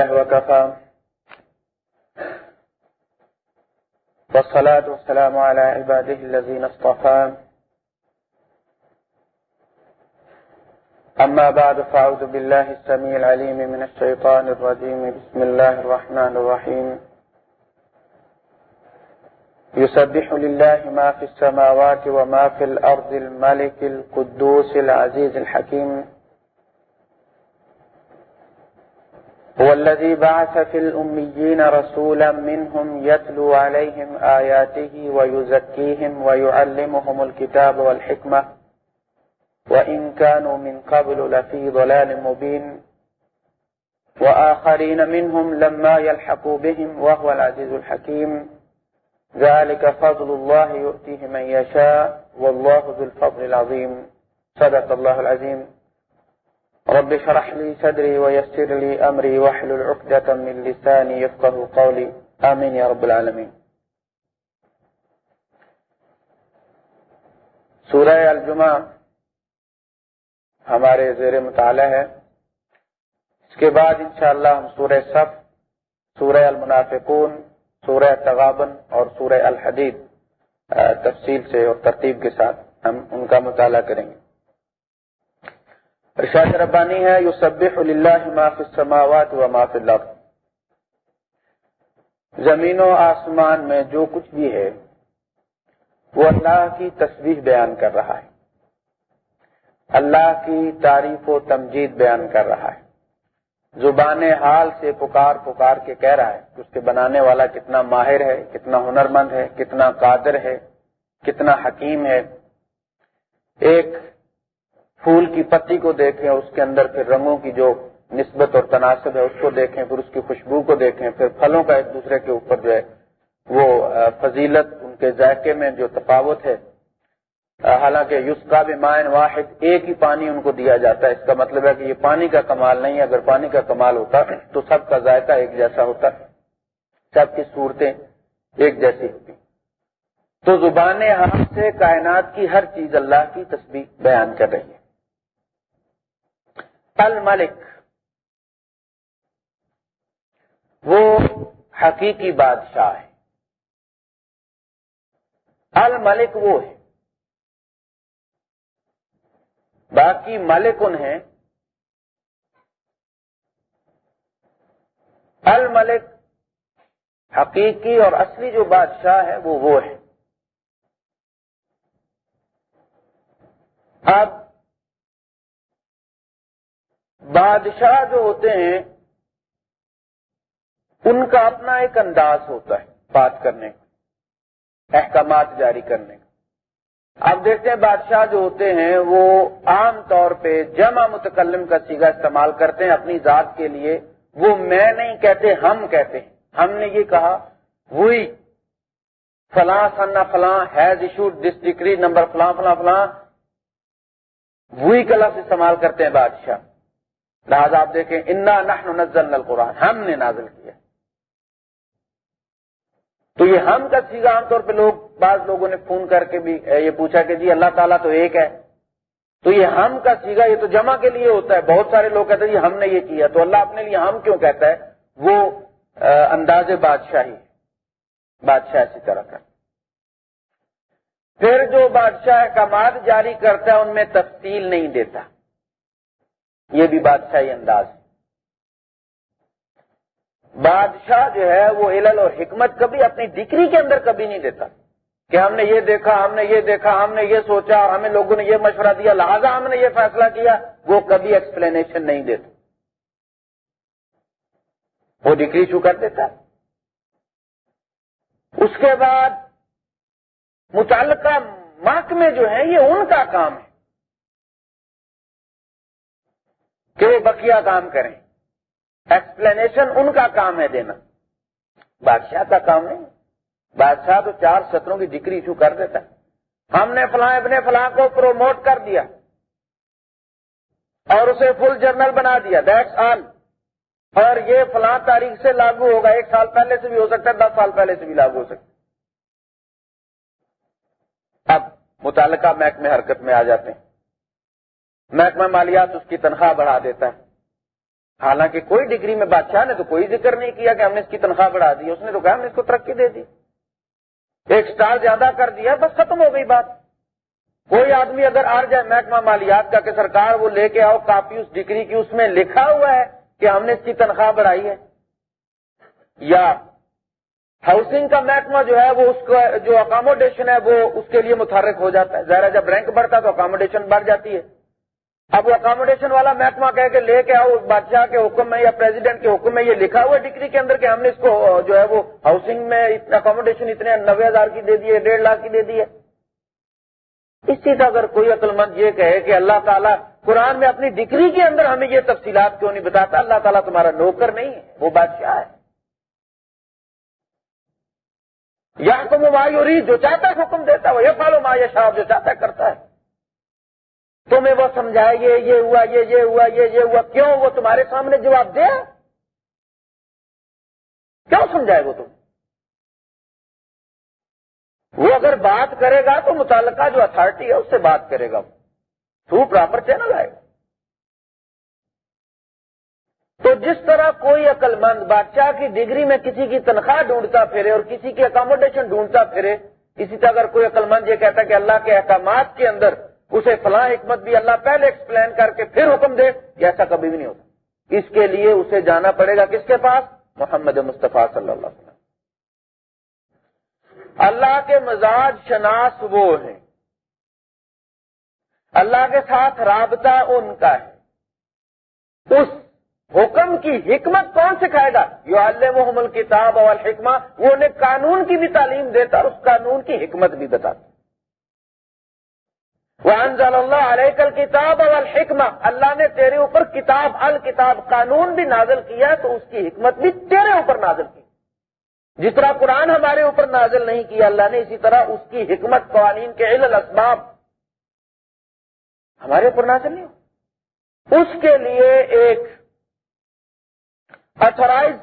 وكفى. والصلاة والسلام على عباده الذين اصطفى. أما بعد، فأعوذ بالله السميع العليم من الشيطان الرجيم. بسم الله الرحمن الرحيم. يسبح لله ما في السماوات وما في الأرض الملك القدوس العزيز الحكيم. هو الذي بعث في الأميين رسولا منهم يتلو عليهم آياته ويزكيهم ويعلمهم الكتاب والحكمة، وإن كانوا من قبل لفي ضلال مبين. وآخرين منهم لما يلحقوا بهم وهو العزيز الحكيم. ذلك فضل الله يؤتيه من يشاء، والله ذو الفضل العظيم. صدق الله العظيم. رب شرح لي صدري ويسر لي أمري وحل العقدة من لساني يفقه قولي. آمين يا رب العالمين. سورہ الجمعہ ہمارے زیر مطالعہ ہے. اس کے بعد انشاءاللہ ہم سورہ صف، سورہ المنافقون، سورہ تغابن اور سورہ الحدید تفصیل سے اور ترتیب کے ساتھ ہم ان کا مطالعہ کریں گے. ارشاد ربانی ہے یو سب ما فی السماوات و ما فی الارض۔ زمین و آسمان میں جو کچھ بھی ہے، وہ اللہ کی تصویر بیان کر رہا ہے۔ اللہ کی تعریف و تمجید بیان کر رہا ہے۔ زبان حال سے پکار پکار کے کہہ رہا ہے کہ اس کے بنانے والا کتنا ماہر ہے، کتنا ہنرمند ہے، کتنا قادر ہے، کتنا حکیم ہے۔ ایک پھول کی پتی کو دیکھیں، اس کے اندر پھر رنگوں کی جو نسبت اور تناسب ہے، اس کو دیکھیں، پھر اس کی خوشبو کو دیکھیں، پھر پھلوں کا ایک دوسرے کے اوپر جو ہے، وہ فضیلت، ان کے ذائقے میں جو تفاوت ہے۔ حالانکہ یوس کا بھی مائن واحد، ایک ہی پانی ان کو دیا جاتا ہے۔ اس کا مطلب ہے کہ یہ پانی کا کمال نہیں ہے۔ اگر پانی کا کمال ہوتا تو سب کا ذائقہ ایک جیسا ہوتا، سب کی صورتیں ایک جیسی ہوتی۔ تو زبان ہاتھ سے کائنات کی ہر چیز اللہ کی تصویر بیان کر رہی ہے۔ الملک وہ حقیقی بادشاہ ہے۔ الملک وہ ہے۔ باقی ملک ان ہیں الملک حقیقی اور اصلی جو بادشاہ ہے وہ وہ ہے۔ اب بادشاہ جو ہوتے ہیں، ان کا اپنا ایک انداز ہوتا ہے بات کرنے کا، احکامات جاری کرنے کا۔ آپ دیکھتے ہیں بادشاہ جو ہوتے ہیں، وہ عام طور پہ جمع متکلم کا سیگا استعمال کرتے ہیں اپنی ذات کے لیے۔ وہ میں نہیں کہتے، ہم کہتے ہیں۔ ہم نے یہ کہا، وہی فلاں سنا فلاں ہیز ایشو دس ڈگری نمبر فلاں فلاں فلاں، وہی کا لفظ استعمال کرتے ہیں بادشاہ۔ لہٰذا آپ دیکھیں، انا نحن نزلنا القرآن۔ ہم نے نازل کیا۔ تو یہ ہم کا سیگا عام طور پہ لوگ، بعض لوگوں نے فون کر کے بھی یہ پوچھا کہ جی اللہ تعالیٰ تو ایک ہے۔ تو یہ ہم کا سیگا، یہ تو جمع کے لیے ہوتا ہے۔ بہت سارے لوگ کہتے ہیں جی ہم نے یہ کیا۔ تو اللہ اپنے لیے ہم کیوں کہتا ہے؟ وہ انداز بادشاہی۔ بادشاہ اسی طرح کا۔ پھر جو بادشاہ کماد جاری کرتا ہے، ان میں تفصیل نہیں دیتا۔ یہ بھی بادشاہی انداز بادشاہ جو ہے وہ علل اور حکمت کبھی اپنی ڈگری کے اندر کبھی نہیں دیتا۔ کہ ہم نے یہ دیکھا، ہم نے یہ دیکھا، ہم نے یہ سوچا ہمیں لوگوں نے یہ مشورہ دیا، لہذا ہم نے یہ فیصلہ کیا، وہ کبھی ایکسپلینیشن نہیں دیتا۔ وہ ڈگری چو کر دیتا اس کے بعد متعلقہ محکمے جو ہیں، یہ ان کا کام ہے۔ کہ وہ بقیہ کام کریں۔ ایکسپلینیشن ان کا کام ہے دینا۔ بادشاہ کا کام ہے۔ بادشاہ تو چار سطروں کی ڈگری ایشو کر دیتا۔ ہے ہم نے فلاں ابن فلاں کو پروموٹ کر دیا۔ اور اسے فل جرنل بنا دیا۔ دیٹس آل اور یہ فلاں تاریخ سے لاگو ہوگا۔ ایک سال پہلے سے بھی ہو سکتا ہے، دس سال پہلے سے بھی لاگو ہو سکتا ہے۔ اب متعلقہ محکمے حرکت میں آ جاتے ہیں۔ محکمہ مالیات اس کی تنخواہ بڑھا دیتا ہے۔ حالانکہ کوئی ڈگری میں بادشاہ نے تو کوئی ذکر نہیں کیا کہ ہم نے اس کی تنخواہ بڑھا دی، اس نے تو کہا ہم نے اس کو ترقی دے دی۔ ایک سٹار زیادہ کر دیا، بس ختم ہو گئی بات۔ کوئی آدمی اگر آ جائے محکمہ مالیات کا کہ سرکار وہ لے کے آؤ کاپی اس ڈگری کی، اس میں لکھا ہوا ہے کہ ہم نے اس کی تنخواہ بڑھائی ہے۔ یا ہاؤسنگ کا محکمہ جو ہے وہ اس کا جو اکاموڈیشن ہے وہ اس کے لیے متحرک ہو جاتا ہے۔ ظاہر جب رینک بڑھتا ہے تو اکاموڈیشن بڑھ جاتی ہے۔ اب وہ اکاموڈیشن والا محکمہ کہہ کے لے کے آؤ بادشاہ کے حکم میں یا پریزیڈنٹ کے حکم میں یہ لکھا ہوا ڈگری کے اندر کہ ہم نے اس کو جو ہے وہ ہاؤسنگ میں اکاموڈیشن اتنے نوے ہزار کی دے دی ہے، ڈیڑھ لاکھ کی دے دی ہے۔ اسی طرح اگر کوئی عقل مند یہ کہے کہ اللہ تعالیٰ قرآن میں اپنی ڈگری کے اندر ہمیں یہ تفصیلات کیوں نہیں بتاتا؟ اللہ تعالیٰ تمہارا نوکر نہیں ہے، وہ بادشاہ ہے۔ یا تو مایوری جو چاہتا ہے حکم دیتا ہے وہ یہ فالو ما یہ جو چاہتا ہے کرتا ہے۔ تمہیں وہ سمجھائے، یہ یہ ہوا، یہ یہ ہوا، یہ یہ ہوا، کیوں وہ تمہارے سامنے جواب دے؟ کیوں سمجھائے وہ تم؟ وہ اگر بات کرے گا تو متعلقہ جو اتارٹی ہے اس سے بات کرے گا تھرو پراپر چینل آئے۔ گا تو جس طرح کوئی عقل مند بادشاہ کی ڈگری میں کسی کی تنخواہ ڈھونڈتا پھرے اور کسی کی اکاموڈیشن ڈھونڈتا پھرے، اسی طرح اگر کوئی عقل مند یہ کہتا کہ اللہ کے احکامات کے اندر اسے فلاں حکمت بھی اللہ پہلے ایکسپلین کر کے پھر حکم دے ایسا کبھی بھی نہیں ہوتا۔ اس کے لیے اسے جانا پڑے گا کس کے پاس؟ محمد مصطفیٰ صلی اللہ علیہ وسلم۔ اللہ کے مزاج شناس وہ ہیں۔ اللہ کے ساتھ رابطہ ان کا ہے۔ اس حکم کی حکمت کون سکھائے گا؟ جو اللہ محمد کتاب اور حکمہ وہ انہیں قانون کی بھی تعلیم دیتا اور اس قانون کی حکمت بھی بتاتا۔ وہ انضل اللہ علیہ کل کتاب اور الحکمہ اللہ نے تیرے اوپر کتاب، الکتاب قانون بھی نازل کیا تو اس کی حکمت بھی تیرے اوپر نازل کی۔ جس طرح قرآن ہمارے اوپر نازل نہیں کیا، اللہ نے اسی طرح اس کی حکمت، قوانین کے علل، اسباب ہمارے اوپر نازل نہیں ہو۔ اس کے لیے ایک اتھرائز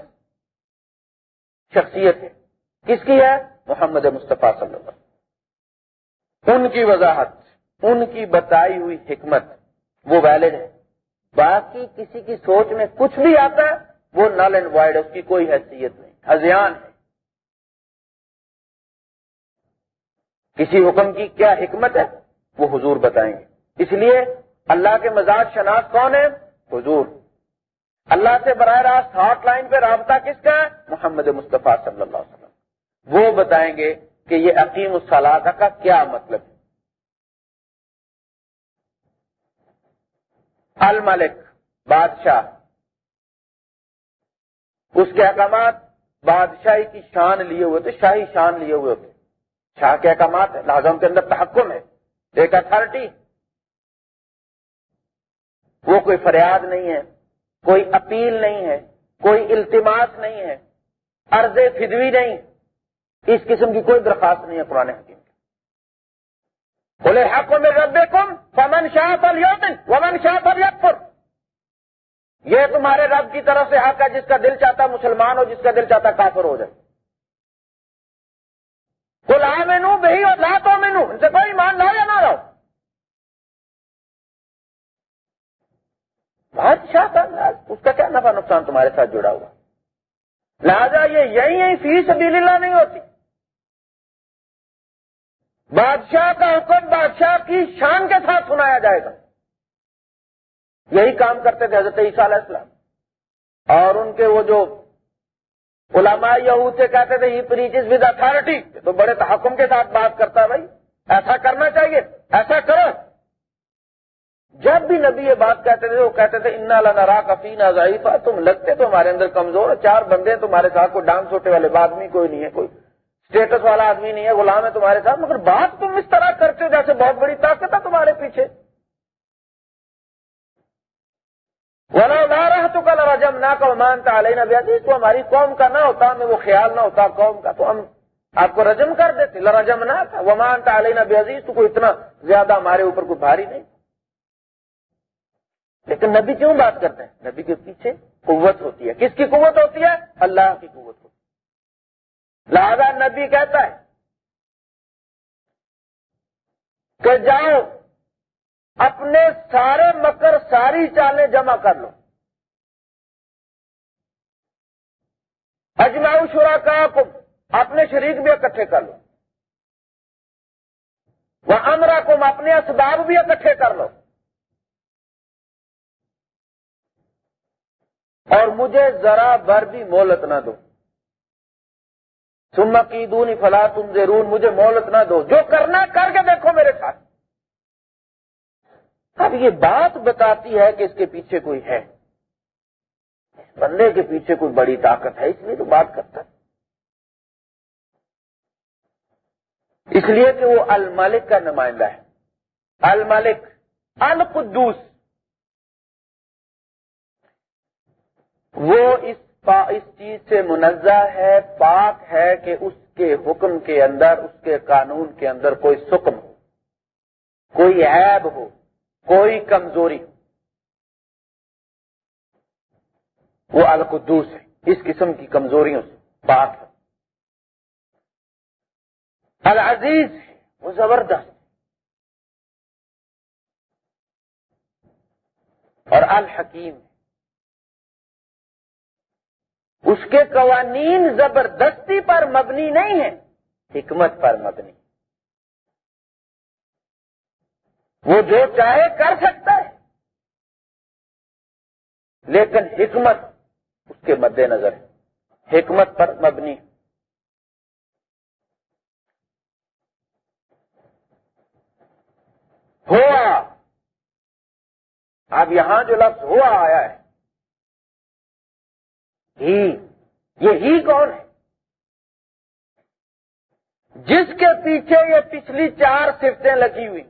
شخصیت ہے۔ کس کی ہے؟ محمد مصطفیٰ صلی اللہ علیہ وسلم۔ ان کی وضاحت۔ ان کی بتائی ہوئی حکمت وہ ویلڈ ہے۔ باقی کسی کی سوچ میں کچھ بھی آتا ہے، وہ نل اینڈ وائڈ اس کی کوئی حیثیت نہیں ہزیان ہے۔ کسی حکم کی کیا حکمت ہے؟ وہ حضور بتائیں۔ گے اس لیے اللہ کے مزاج شناخت کون ہے حضور۔ اللہ سے براہ راست ہاٹ لائن پہ رابطہ کس کا ہے؟ محمد مصطفیٰ صلی اللہ علیہ وسلم۔ وہ بتائیں گے کہ یہ عقیم الصلاح کا کیا مطلب ہے؟ الملک، بادشاہ۔ اس کے احکامات بادشاہی کی شان لیے ہوئے تھے، شاہی شان لیے ہوئے تھے۔ شاہ کے احکامات لہٰذا ان کے اندر تحکم ہے ایک اتارٹی وہ کوئی فریاد نہیں ہے، کوئی اپیل نہیں ہے، کوئی التماس نہیں ہے، عرض فدوی نہیں۔ اس قسم کی کوئی درخواست نہیں ہے قرآن حکیم۔ بولے حق میں رب کم فمن شاہ پر ومن شاہ پر یہ تمہارے رب کی طرف سے حق ہے جس کا دل چاہتا مسلمان ہو، جس کا دل چاہتا کافر ہو جائے۔ کو لا مینو بہی اور لا تو مینو ان سے کوئی مان لاؤ یا نہ لاؤ بادشاہ کا اس کا کیا نفع نقصان تمہارے ساتھ جڑا ہوا؟ لہذا یہ یہی یہی فیس سبیل اللہ نہیں ہوتی۔ بادشاہ کا حکم بادشاہ کی شان کے ساتھ سنایا جائے گا۔ یہی کام کرتے تھے حضرت عیسیٰ علیہ السلام۔ اور ان کے وہ جو علماء یہود سے کہتے تھے ہی پریچز ود اتارٹی تو بڑے تحکم کے ساتھ بات کرتا ہے بھائی۔ ایسا کرنا چاہیے، ایسا کرو۔ جب بھی نبی یہ بات کہتے تھے، وہ کہتے تھے ان لنا کفین ضعیفہ تم لگتے تو ہمارے اندر کمزور چار بندے تمہارے ساتھ، کوئی ڈانس ہوٹے والے آدمی کوئی نہیں ہے، کوئی اسٹیٹس والا آدمی نہیں ہے، غلام ہے تمہارے ساتھ، مگر بات تم اس طرح کرتے ہو جیسے بہت بڑی طاقت ہے تمہارے پیچھے۔ رہا تو کل رجم نہ کو مانتا علیہ نبی تو ہماری قوم کا نہ ہوتا، ہمیں وہ خیال نہ ہوتا قوم کا، تو ہم آپ کو رجم کر دیتے۔ لرجم نہ تھا وہ مانتا علیہ نبی عزیز تو کوئی اتنا زیادہ ہمارے اوپر کوئی بھاری نہیں۔ لیکن نبی کیوں بات کرتے ہیں؟ نبی کے پیچھے قوت ہوتی ہے۔ کس کی قوت ہوتی ہے؟ اللہ کی قوت ہوتی ہے۔ لہذا نبی کہتا ہے کہ جاؤ، اپنے سارے مکر، ساری چالیں جمع کر لو۔ اجماؤ شرا کا اپنے شریک بھی اکٹھے کر لو۔ وہ امرا کم اپنے اسباب بھی اکٹھے کر لو۔ اور مجھے ذرا بھر بھی مولت نہ دو۔ سما کی دونی فلا تم ضرور مجھے مولت نہ دو۔ جو کرنا کر کے دیکھو میرے ساتھ۔ اب یہ بات بتاتی ہے کہ اس کے پیچھے کوئی ہے۔ بندے کے پیچھے کوئی بڑی طاقت ہے، اس لیے تو بات کرتا ہے۔ اس لیے کہ وہ الملک کا نمائندہ ہے۔ الملک، القدوس۔ وہ اس اس چیز سے منزہ ہے، پاک ہے کہ اس کے حکم کے اندر، اس کے قانون کے اندر کوئی سکم ہو، کوئی عیب ہو، کوئی کمزوری ہو۔ وہ القدوس ہے، اس قسم کی کمزوریوں سے پاک ہے۔ العزیز ہے، وہ زبردست اور الحکیم ہے۔ اس کے قوانین زبردستی پر مبنی نہیں ہے حکمت پر مبنی۔ وہ جو چاہے کر سکتا ہے، لیکن حکمت اس کے مد نظر ہے، حکمت پر مبنی۔ ہوا۔ اب یہاں جو لفظ ہوا آیا ہے ہی یہ ہی کون ہے؟ جس کے پیچھے یہ پچھلی چار صفتیں لگی ہوئی۔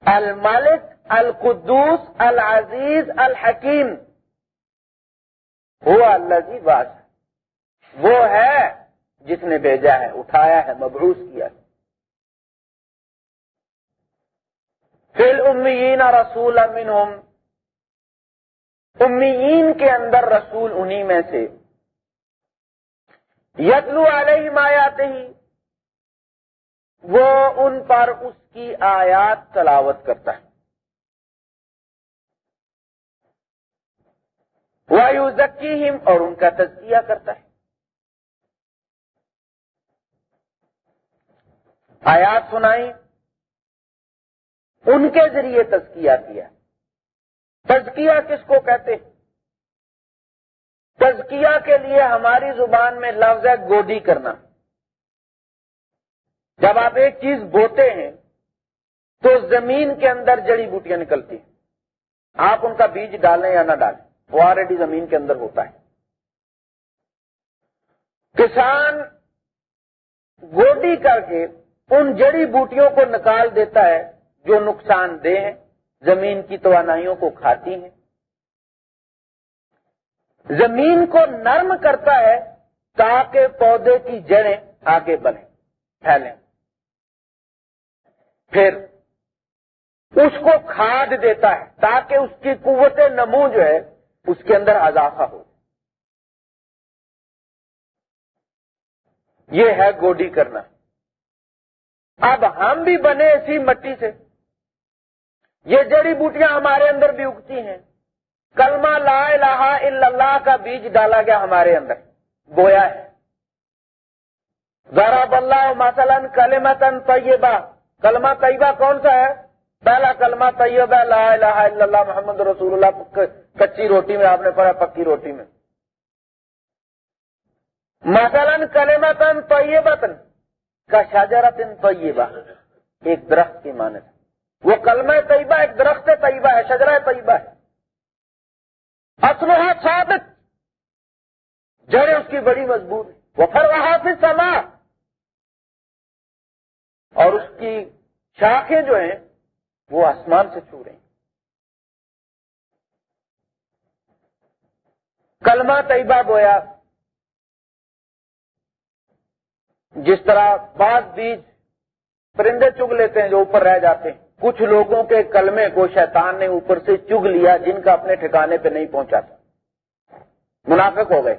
الملک، القدوس، العزیز، الحکیم۔ ہوا اللہ جی بات وہ ہے جس نے بھیجا ہے، اٹھایا ہے مبروس کیا ہے۔ فل امیین رسول امین امیین کے اندر رسول انہی میں سے۔ یتلو علیہ مایات ہی وہ ان پر اس کی آیات تلاوت کرتا ہے۔ وایو ذکی اور ان کا تجزیہ کرتا ہے۔ آیات سنائی ان کے ذریعے تزکیہ کیا۔ تزکیہ کس کو کہتے ہیں؟ تزکیہ کے لیے ہماری زبان میں لفظ ہے گوڈی کرنا۔ جب آپ ایک چیز بوتے ہیں، تو زمین کے اندر جڑی بوٹیاں نکلتی ہیں۔ آپ ان کا بیج ڈالیں یا نہ ڈالیں، وہ آلریڈی زمین کے اندر ہوتا ہے۔ کسان گوڈی کر کے ان جڑی بوٹیوں کو نکال دیتا ہے جو نقصان دہ ہیں۔ زمین کی توانائیوں کو کھاتی ہیں۔ زمین کو نرم کرتا ہے تاکہ پودے کی جڑیں آگے بڑھیں، پھیلیں۔ پھر اس کو کھاد دیتا ہے تاکہ اس کی قوت نمو جو ہے اس کے اندر اضافہ ہو۔ یہ ہے گوڈی کرنا۔ اب ہم بھی بنے اسی مٹی سے۔ یہ جڑی بوٹیاں ہمارے اندر بھی اگتی ہیں۔ کلمہ لا الہ الا اللہ کا بیج ڈالا گیا ہمارے اندر، بویا ہے۔ ذرا اللہ مثلاً کلمتن طیبہ۔ کلمہ طیبہ کون سا ہے؟ پہلا کلمہ طیبہ لا الہ الا اللہ محمد رسول اللہ کچی روٹی میں، آپ نے پڑھا پکی روٹی میں۔ مثلاً کلمتن طیبتن کا شاجرتن طیبہ، ایک درخت کی مانت وہ کلمہ طیبہ ایک درخت طیبہ ہے، شجرہ طیبہ ہے۔ اسلحہ ثابت۔ جڑیں اس کی بڑی مضبوط ہے وہ پھر وہاں سے سما اور اس کی شاخیں جو ہیں، وہ آسمان سے چھو رہی ہیں۔ کلمہ طیبہ گویا۔ جس طرح بعض بیج پرندے چگ لیتے ہیں جو اوپر رہ جاتے ہیں۔ کچھ لوگوں کے کلمے کو شیطان نے اوپر سے چگ لیا جن کا اپنے ٹھکانے پہ نہیں پہنچا تھا۔ منافق ہو گئے۔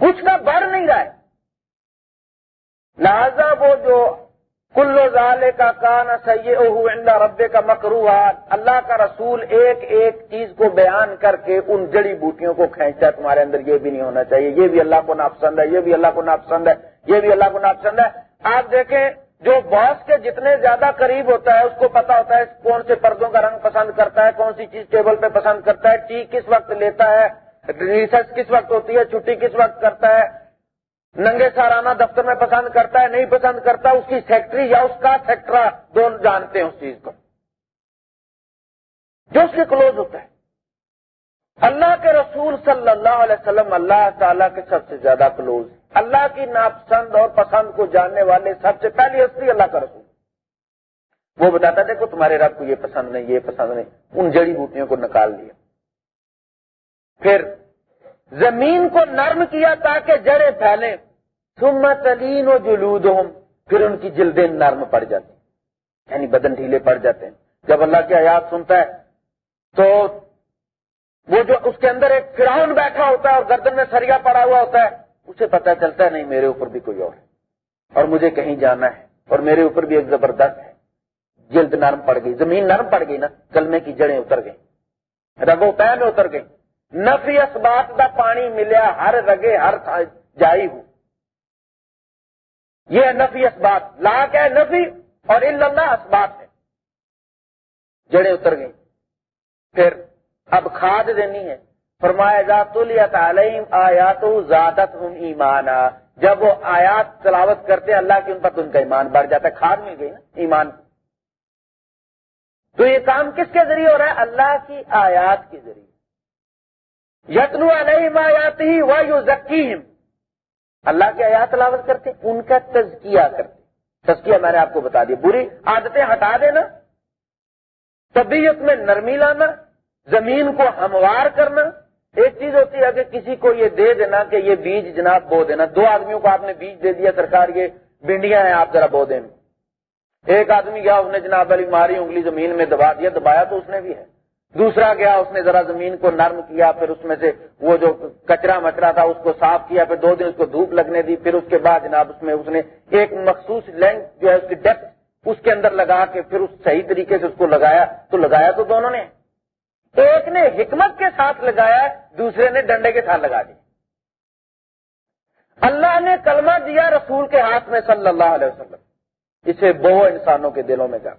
کچھ کا بڑھ نہیں رہا ہے لہذا وہ جو کل ظالے کا کان سید رب کا مکرو اللہ کا رسول ایک ایک چیز کو بیان کر کے ان جڑی بوٹیوں کو کھینچتا ہے، تمہارے اندر یہ بھی نہیں ہونا چاہیے، یہ بھی اللہ کو ناپسند ہے، یہ بھی اللہ کو ناپسند ہے۔ یہ بھی اللہ کو ناپسند ہے۔ آپ دیکھیں، جو باس کے جتنے زیادہ قریب ہوتا ہے، اس کو پتا ہوتا ہے کون سے پردوں کا رنگ پسند کرتا ہے، کون سی چیز ٹیبل پہ پسند کرتا ہے، ٹی کس وقت لیتا ہے ریسرچ کس وقت ہوتی ہے چھٹی کس وقت کرتا ہے، ننگے سارانہ دفتر میں پسند کرتا ہے، نہیں پسند کرتا، اس کی سیکٹری یا اس کا سیکٹرا دونوں جانتے ہیں اس چیز کو۔ جو اس کے کلوز ہوتا ہے۔ اللہ کے رسول صلی اللہ علیہ وسلم اللہ تعالیٰ کے سب سے زیادہ کلوز۔ اللہ کی ناپسند اور پسند کو جاننے والے سب سے پہلی ہستی اللہ کا رسول۔ وہ بتاتا دیکھو تمہارے رب کو یہ پسند نہیں، یہ پسند نہیں۔ ان جڑی بوٹیوں کو نکال دیا۔ پھر زمین کو نرم کیا تاکہ جڑے پھیلے سمت تلین و جلود پھر ان کی جلدیں نرم پڑ جاتی۔ یعنی بدن ڈھیلے پڑ جاتے ہیں۔ جب اللہ کی آیات سنتا ہے، تو وہ جو اس کے اندر ایک فراؤن بیٹھا ہوتا ہے اور گردن میں سریا پڑا ہوا ہوتا ہے اسے پتا چلتا ہے نہیں میرے اوپر بھی کوئی اور ہے۔ اور مجھے کہیں جانا ہے اور میرے اوپر بھی ایک زبردست ہے۔ جلد نرم پڑ گئی۔ زمین نرم پڑ گئی نا، کلمے کی جڑیں اتر گئی رگو پہ میں اتر گئی نفی اسبات دا پانی ملیا، ہر رگے ہر جائی ہوں یہ نفی اسبات لا کیا نفی اور اللہ اسبات ہے۔ جڑیں اتر گئی پھر اب کھاد دینی ہے۔ فرمایا جا تو لیا تعلیم آیا تو زیادت ایمان جب وہ آیات تلاوت کرتے اللہ کی ان پر ان کا ایمان بڑھ جاتا ہے، کھاد مل گئی نا ایمان۔ تو یہ کام کس کے ذریعے ہو رہا ہے؟ اللہ کی آیات کے ذریعے۔ یتنو علیہم آیاتی و یو اللہ کی آیات تلاوت کرتے ان کا تزکیہ کرتے تزکیہ میں نے آپ کو بتا دیا۔ بری عادتیں ہٹا دینا، طبیعت میں نرمی لانا، زمین کو ہموار کرنا ایک چیز ہوتی ہے کہ کسی کو یہ دے دینا کہ یہ بیج جناب بو دینا۔ دو آدمیوں کو آپ نے بیج دے دیا، سرکار، یہ بنڈیاں ہیں آپ ذرا بو دیں۔ ایک آدمی گیا، اس نے جناب علی ماری انگلی زمین میں دبا دیا، دبایا تو اس نے بھی ہے۔ دوسرا گیا، اس نے ذرا زمین کو نرم کیا، پھر اس میں سے وہ جو کچرا مچرا تھا، اس کو صاف کیا، پھر دو دن اس کو دھوپ لگنے دی، پھر اس کے بعد جناب اس میں اس نے ایک مخصوص لینگ جو ہے، اس کی ڈیپتھ اس کے اندر لگا کے پھر اس صحیح طریقے سے اس کو لگایا۔ تو لگایا تو دونوں نے۔ ایک نے حکمت کے ساتھ لگایا، دوسرے نے ڈنڈے کے ساتھ لگا دی۔ اللہ نے کلمہ دیا رسول کے ہاتھ میں صلی اللہ علیہ وسلم۔ اسے بہو انسانوں کے دلوں میں جا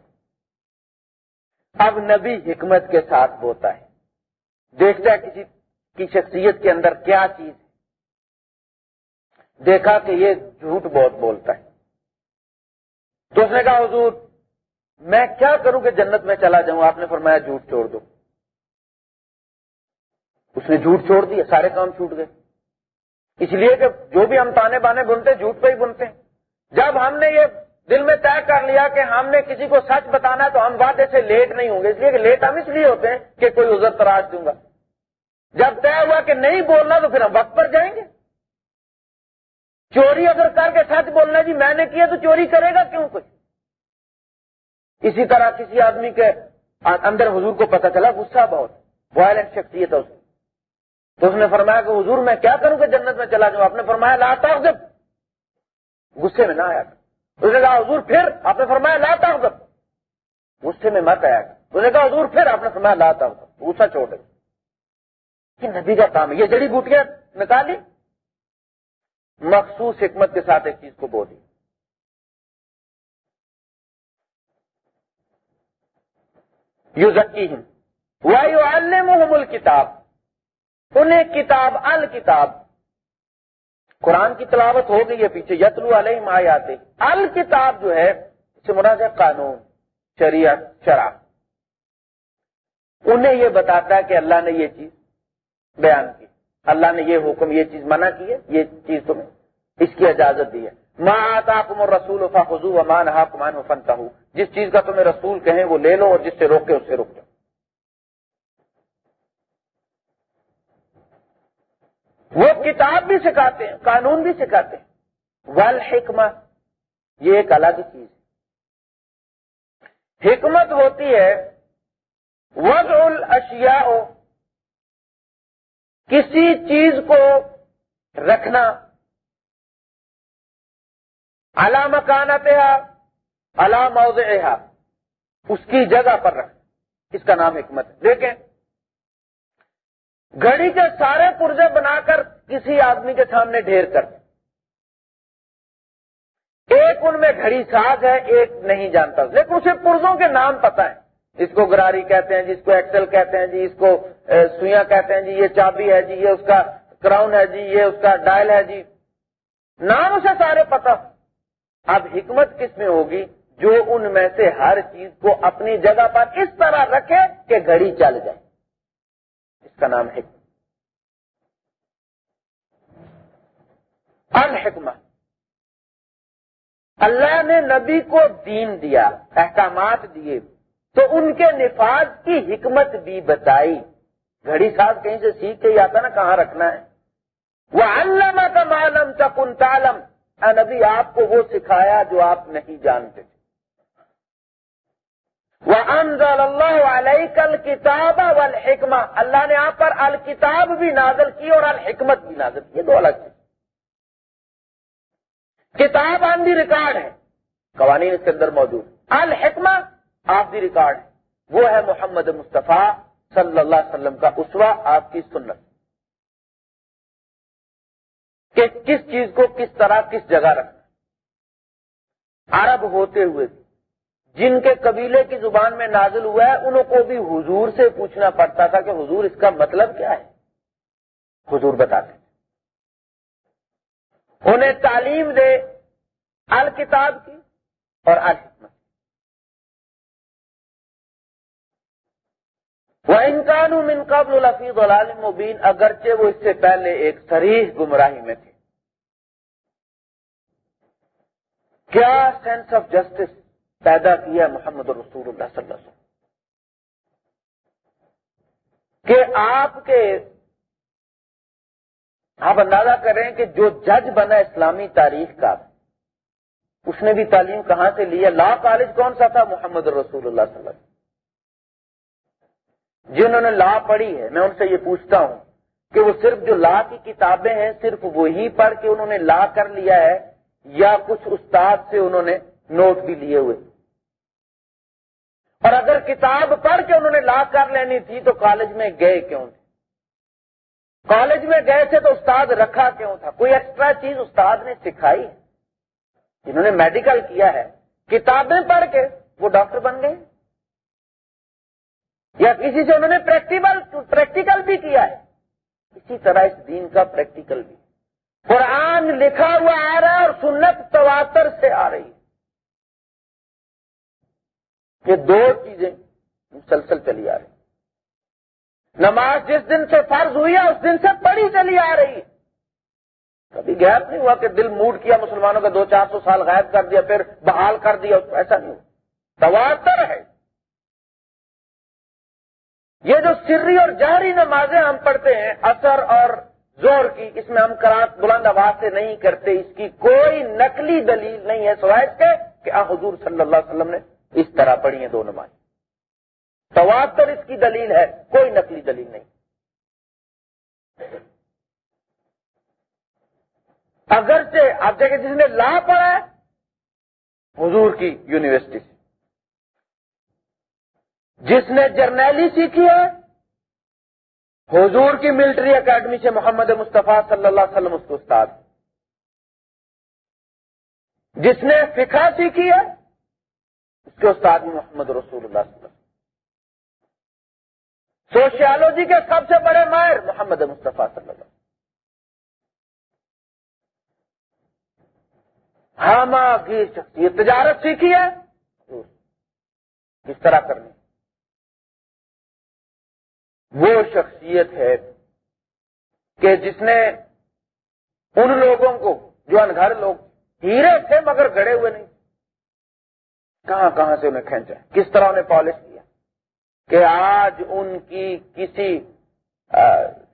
اب نبی حکمت کے ساتھ بولتا ہے۔ دیکھتا ہے کسی کی شخصیت کے اندر کیا چیز ہے۔ دیکھا کہ یہ جھوٹ بہت بولتا ہے۔ تو اس نے کہا، حضور، میں کیا کروں کہ جنت میں چلا جاؤں؟ آپ نے فرمایا جھوٹ چھوڑ دو۔ اس نے جھوٹ چھوڑ دیا، سارے کام چھوٹ گئے۔ اس لیے کہ جو بھی ہم تانے بانے بنتے، جھوٹ پہ ہی بنتے۔ ہیں جب ہم نے یہ دل میں طے کر لیا کہ ہم نے کسی کو سچ بتانا ہے تو ہم وعدے سے لیٹ نہیں ہوں گے۔ اس لیے کہ لیٹ ہم اس لیے ہوتے ہیں کہ کوئی ازر تراش دوں گا۔ جب طے ہوا کہ نہیں بولنا تو پھر ہم وقت پر جائیں گے۔ چوری اگر کر کے سچ بولنا جی میں نے کیا تو چوری کرے گا کیوں کچھ؟ اسی طرح کسی آدمی کے اندر حضور کو پتا چلا، غصہ بہت وائلنٹ شخصیت ہے اس تو اس نے فرمایا کہ حضور میں کیا کروں کہ جنت میں چلا جاؤں؟ آپ نے فرمایا لاتا جب غصے میں نہ آیا اس نے کہا حضور پھر آپ نے فرمایا لاتا ہوں غصے میں مت آیا اس نے کہا حضور پھر آپ نے فرمایا لاتا ہوں غصہ چھوڑ کہ ندی کا کام ہے. یہ جڑی بوٹیاں نکالی مخصوص حکمت کے ساتھ ایک چیز کو بولی یو ذکی ہوں وایو المحمل کتاب انہیں کتاب الکتاب قرآن کی تلاوت ہو گئی ہے پیچھے، یتلو علیہ آیات الکتاب جو ہے سے مراد ہے قانون، شریعت، شرع۔ انہیں یہ بتاتا ہے کہ اللہ نے یہ چیز بیان کی۔ اللہ نے یہ حکم، یہ چیز منع کی ہے، یہ چیز تمہیں اس کی اجازت دی ہے۔ ماں آتا کم رسول وفا خزو امان ہا کمان فنتا جس چیز کا تمہیں رسول کہیں، وہ لے لو اور جس سے روکے، اس سے رک جاؤ۔ وہ کتاب بھی سکھاتے ہیں، قانون بھی سکھاتے ہیں۔ ول حکمت یہ ایک الگ چیز ہے۔ حکمت ہوتی ہے وز الشیا کسی چیز کو رکھنا۔ اعلی مکانت علام اس کی جگہ پر رکھ اس کا نام حکمت ہے۔ دیکھیں گھڑی کے سارے پرزے بنا کر کسی آدمی کے سامنے ڈھیر کر ایک ان میں گھڑی ساز ہے، ایک نہیں جانتا۔ لیکن اسے پرزوں کے نام پتا ہے جس کو گراری کہتے ہیں جی، جس کو ایکسل کہتے ہیں جی اس کو سوئیاں کہتے ہیں جی یہ چابی ہے جی یہ اس کا کراؤن ہے جی یہ اس کا ڈائل ہے جی۔ نام اسے سارے پتا اب حکمت کس میں ہوگی؟ جو ان میں سے ہر چیز کو اپنی جگہ پر اس طرح رکھے کہ گھڑی چل جائے۔ اس کا نام حکمت. الحکمت. اللہ نے نبی کو دین دیا، احکامات دیے، تو ان کے نفاذ کی حکمت بھی بتائی. گھڑی صاحب کہیں سے سیکھ کے ہی آتا نا، کہاں رکھنا ہے؟ وہ علامہ کا معلوم تکن تالم نبی، آپ کو وہ سکھایا جو آپ نہیں جانتے تھے وہ انضل اللہ علیہ اللہ نے آپ پر الکتاب بھی نازل کی اور الحکمت بھی نازل کی۔ دو الگ کتاب آن دی ریکارڈ ہے۔ قوانین اس کے اندر موجود۔ الحکمہ آپ دی ریکارڈ ہے۔ وہ ہے محمد مصطفیٰ صلی اللہ علیہ وسلم کا اسوا آپ کی سنت۔ کہ کس چیز کو کس طرح کس جگہ رکھنا۔ عرب ہوتے ہوئے جن کے قبیلے کی زبان میں نازل ہوا ہے، انہوں کو بھی حضور سے پوچھنا پڑتا تھا کہ حضور اس کا مطلب کیا ہے۔ حضور بتاتے انہیں تعلیم دے الکتاب کی اور الحکمت۔ وہ انکان من قبل الفیظ العالم مبین اگرچہ وہ اس سے پہلے ایک سریح گمراہی میں تھے۔ کیا سینس آف جسٹس پیدا کیا محمد رسول اللہ صلی اللہ علیہ وسلم۔ کہ آپ کے آپ اندازہ کریں کہ جو جج بنا اسلامی تاریخ کا، اس نے بھی تعلیم کہاں سے لیا لا کالج کون سا تھا؟ محمد رسول اللہ صلی اللہ علیہ وسلم۔ جنہوں نے لا پڑھی ہے، میں ان سے یہ پوچھتا ہوں کہ وہ صرف جو لا کی کتابیں ہیں، صرف وہی پڑھ کے انہوں نے لا کر لیا ہے، یا کچھ استاد سے انہوں نے نوٹ بھی لیے ہوئے؟ اور اگر کتاب پڑھ کے انہوں نے لا کر لینی تھی تو کالج میں گئے کیوں تھے؟ کالج میں گئے تھے تو استاد رکھا کیوں تھا؟ کوئی ایکسٹرا چیز استاد نے سکھائی؟ جنہوں نے میڈیکل کیا ہے، کتابیں پڑھ کے وہ ڈاکٹر بن گئے؟ یا کسی سے انہوں نے پریکٹیکل پریکٹیکل بھی کیا ہے؟ اسی طرح اس دین کا پریکٹیکل بھی۔ قرآن لکھا ہوا آ رہا ہے اور سنت تواتر سے آ رہی ہے۔ یہ دو چیزیں مسلسل چلی آ رہی نماز جس دن سے فرض ہوئی ہے، اس دن سے پڑھی چلی آ رہی ہے۔ کبھی غائب نہیں ہوا کہ دل موڈ کیا مسلمانوں کا، دو چار سو سال غائب کر دیا، پھر بحال کر دیا، ایسا نہیں ہوا۔ تواتر ہے۔ یہ جو سری اور جہری نمازیں ہم پڑھتے ہیں اثر اور زور کی، اس میں ہم کرات بلند آواز سے نہیں کرتے، اس کی کوئی نقلی دلیل نہیں ہے، سوائے کے کہ آ حضور صلی اللہ علیہ وسلم نے اس طرح پڑھی ہیں دو نماز۔ تواتر اس کی دلیل ہے، کوئی نقلی دلیل نہیں۔ اگرچہ آپ دیکھیں جس نے لا پڑھا ہے، حضور کی یونیورسٹی سے۔ جس نے جرنیلی سیکھی ہے، حضور کی ملٹری اکیڈمی سے محمد مصطفیٰ صلی اللہ علیہ وسلم اس کو استاد۔ جس نے فکا سیکھی ہے اس کے استاد محمد رسول اللہ صلی اللہ علیہ وسلم۔ سوشیالوجی کے سب سے بڑے ماہر محمد مصطفیٰ صلی اللہ علیہ وسلم۔ ہاں شخصیت تجارت سیکھی ہے؟ کس طرح کرنی؟ وہ شخصیت ہے کہ جس نے ان لوگوں کو، جو انگھر لوگ، ہیرے تھے مگر گڑے ہوئے نہیں۔ کہاں کہاں سے انہیں کھینچا؟ کس طرح انہیں پالش کیا؟ کہ آج ان کی کسی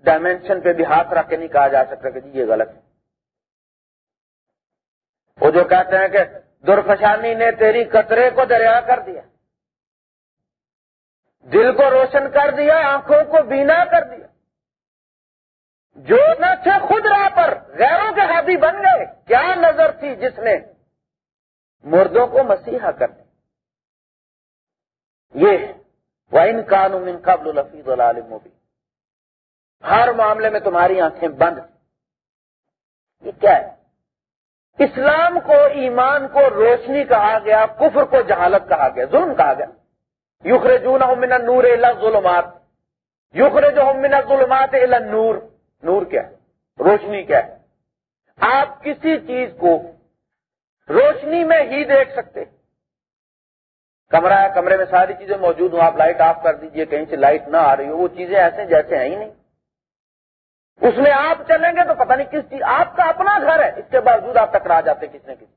ڈائمینشن پہ بھی ہاتھ رکھ کے نہیں کہا جا سکتا کہ جی یہ غلط ہے۔ وہ جو کہتے ہیں کہ درفشانی نے تیری قطرے کو دریا کر دیا، دل کو روشن کر دیا، آنکھوں کو بینا کر دیا، جو نہ تھے خود راہ پر، غیروں کے ہاتھی بن گئے۔ کیا نظر تھی جس نے مردوں کو مسیحا کر دیں یہ وہ ان قانون قبل الفیظ العالم بھی ہر معاملے میں تمہاری آنکھیں بند یہ کیا ہے؟ اسلام کو، ایمان کو، روشنی کہا گیا، کفر کو جہالت کہا گیا، ظلم کہا گیا۔ یوخر جون من نور ظلمات یوخر جو من ظلمات نور نور کیا ہے؟ روشنی کیا ہے؟ آپ کسی چیز کو روشنی میں ہی دیکھ سکتے کمرہ ہے، کمرے میں ساری چیزیں موجود ہوں، آپ لائٹ آف کر دیجیے، کہیں سے لائٹ نہ آ رہی ہو، وہ چیزیں ایسے جیسے ہیں ہی نہیں۔ اس میں آپ چلیں گے تو پتہ نہیں کس چیز، آپ کا اپنا گھر ہے، اس کے باوجود آپ ٹکرا جاتے کس نے کسی۔